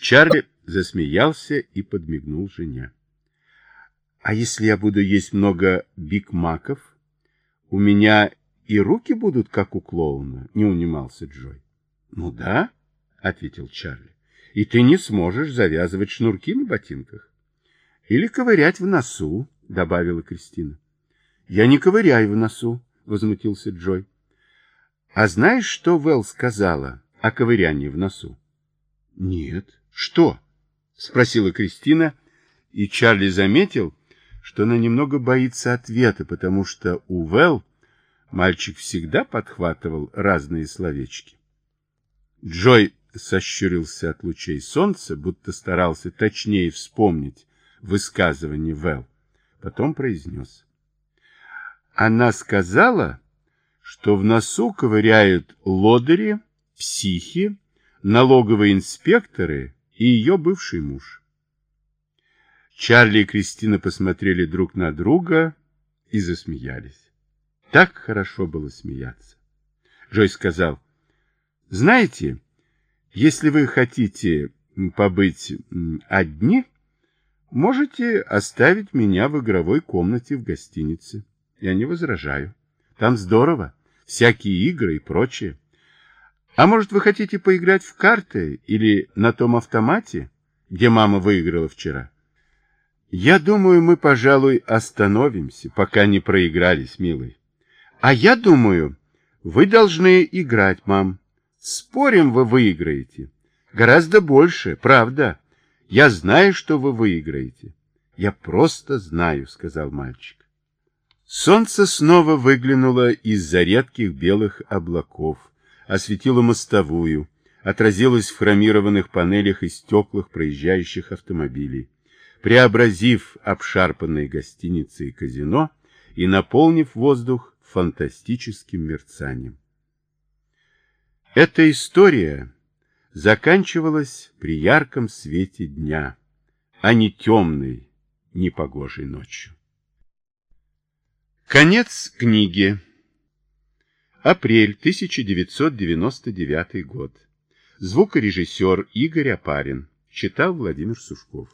Чарли засмеялся и подмигнул жене. А если я буду есть много бигмаков, у меня и руки будут, как у клоуна, не унимался Джой. Ну да, ответил Чарли. И ты не сможешь завязывать шнурки на ботинках. Или ковырять в носу, добавила Кристина. Я не ковыряю в носу, возмутился Джой. А знаешь, что Вэл сказала о ковырянии в носу? Нет. Что? спросила Кристина, и Чарли заметил, что она немного боится ответа, потому что у Вэл мальчик всегда подхватывал разные словечки. Джой сощурился от лучей солнца, будто старался точнее вспомнить высказывание Вэл. Потом произнес. Она сказала, что в носу ковыряют лодыри, психи, налоговые инспекторы и ее бывший муж. Чарли и Кристина посмотрели друг на друга и засмеялись. Так хорошо было смеяться. Джой сказал, «Знаете, если вы хотите побыть одни, можете оставить меня в игровой комнате в гостинице. Я не возражаю. Там здорово, всякие игры и прочее. А может, вы хотите поиграть в карты или на том автомате, где мама выиграла вчера?» Я думаю, мы, пожалуй, остановимся, пока не проигрались, милый. А я думаю, вы должны играть, мам. Спорим, вы выиграете. Гораздо больше, правда. Я знаю, что вы выиграете. Я просто знаю, сказал мальчик. Солнце снова выглянуло из-за редких белых облаков, осветило мостовую, отразилось в хромированных панелях и стеклах проезжающих автомобилей преобразив обшарпанные гостиницы и казино и наполнив воздух фантастическим мерцанием. Эта история заканчивалась при ярком свете дня, а не темной, непогожей ночью. Конец книги. Апрель 1999 год. Звукорежиссер Игорь Апарин. Читал Владимир Сушков.